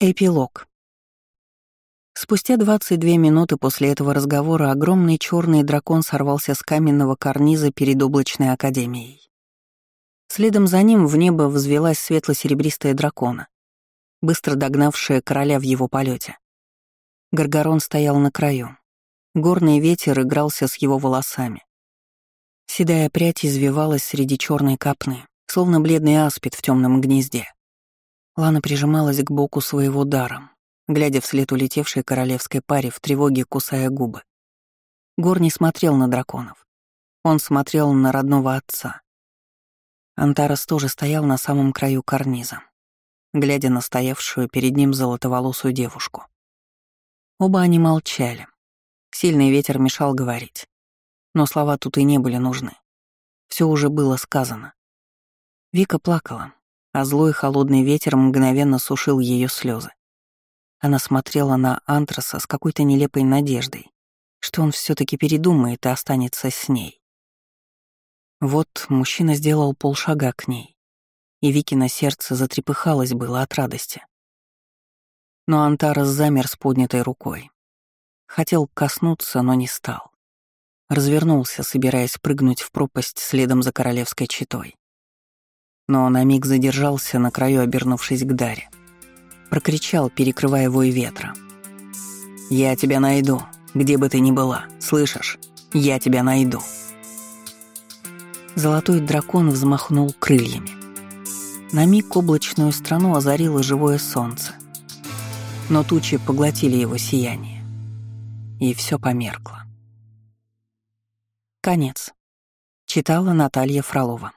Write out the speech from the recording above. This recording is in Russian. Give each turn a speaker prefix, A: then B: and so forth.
A: Эпилог. Спустя 22 минуты после этого разговора огромный черный дракон сорвался с каменного карниза перед облачной академией. Следом за ним в небо взвелась светло-серебристая дракона, быстро догнавшая короля в его полете. Гаргарон стоял на краю. Горный ветер игрался с его волосами. Седая прядь извивалась среди черной капны, словно бледный аспид в темном гнезде. Лана прижималась к боку своего даром, глядя вслед улетевшей королевской паре в тревоге, кусая губы. Гор не смотрел на драконов. Он смотрел на родного отца. Антарас тоже стоял на самом краю карниза, глядя на стоявшую перед ним золотоволосую девушку. Оба они молчали. Сильный ветер мешал говорить. Но слова тут и не были нужны. Все уже было сказано. Вика плакала, а злой холодный ветер мгновенно сушил ее слезы. Она смотрела на Антраса с какой-то нелепой надеждой, что он все таки передумает и останется с ней. Вот мужчина сделал полшага к ней, и Вики на сердце затрепыхалось было от радости. Но Антарас замер с поднятой рукой. Хотел коснуться, но не стал. Развернулся, собираясь прыгнуть в пропасть следом за королевской четой но на миг задержался на краю, обернувшись к Даре. Прокричал, перекрывая вой ветра. «Я тебя найду, где бы ты ни была, слышишь? Я тебя найду». Золотой дракон взмахнул крыльями. На миг облачную страну озарило живое солнце. Но тучи поглотили его сияние. И все померкло. Конец. Читала Наталья Фролова.